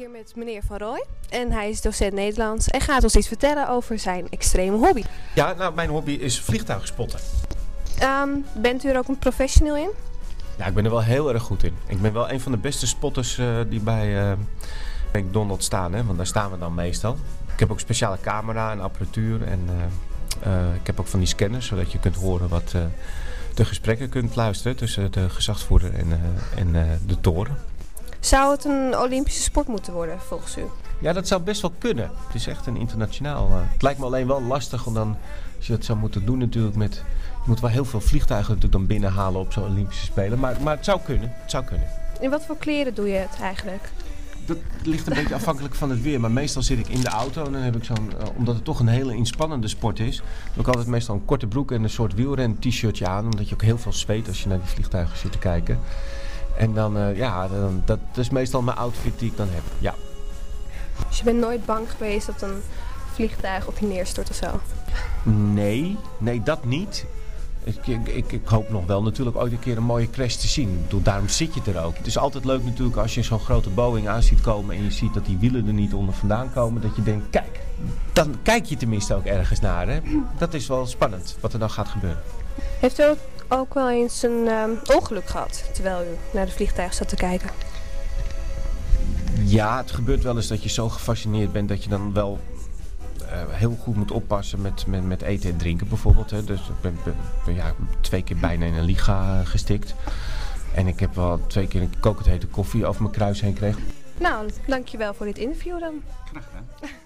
met meneer Van Rooij. En hij is docent Nederlands en gaat ons iets vertellen over zijn extreme hobby. Ja, nou, mijn hobby is vliegtuigspotten. Ehm, bent u er ook een professional in? Ja, ik ben er wel heel erg goed in. Ik ben wel een van de beste spotters eh, die bij uh, McDonald's staan, hè, want daar staan we dan meestal. Ik heb ook speciale camera en apparatuur en uh, ik heb ook van die scanners, zodat je kunt horen wat de gesprekken kunt luisteren tussen de gezagsvoerder en, en de toren. Zou het een Olympische sport moeten worden volgens u? Ja, dat zou best wel kunnen. Het is echt een internationaal. Uh, het lijkt me alleen wel lastig om dan, als je dat zou moeten doen natuurlijk met... Je moet wel heel veel vliegtuigen natuurlijk dan binnenhalen op zo'n Olympische Spelen. Maar, maar het zou kunnen. Het zou kunnen. In wat voor kleren doe je het eigenlijk? Dat ligt een beetje afhankelijk van het weer. Maar meestal zit ik in de auto en dan heb ik zo'n... Uh, omdat het toch een hele inspannende sport is... doe ik altijd meestal een korte broek en een soort wielren t-shirtje aan. Omdat je ook heel veel zweet als je naar die vliegtuigen zit te kijken. En dan, uh, ja, dan, dat is meestal mijn outfit die ik dan heb. Ja. Dus je bent nooit bang geweest dat een vliegtuig op je neerstort of zo? Nee, nee, dat niet. Ik, ik, ik, hoop nog wel natuurlijk ooit een keer een mooie crash te zien. Daarom zit je er ook. Het is altijd leuk natuurlijk als je zo'n grote Boeing aan ziet komen en je ziet dat die wielen er niet onder vandaan komen. Dat je denkt, kijk, dan kijk je tenminste ook ergens naar. Hè? Dat is wel spannend wat er dan gaat gebeuren. Heeft u ook wel eens een um, ongeluk gehad terwijl u naar de vliegtuig zat te kijken? Ja, het gebeurt wel eens dat je zo gefascineerd bent dat je dan wel heel goed moet oppassen met, met, met eten en drinken bijvoorbeeld. Hè. Dus ik ben, ben ja, twee keer bijna in een liga gestikt. En ik heb wel twee keer een kokend hete koffie over mijn kruis heen gekregen. Nou, dankjewel voor dit interview dan. Graag gedaan.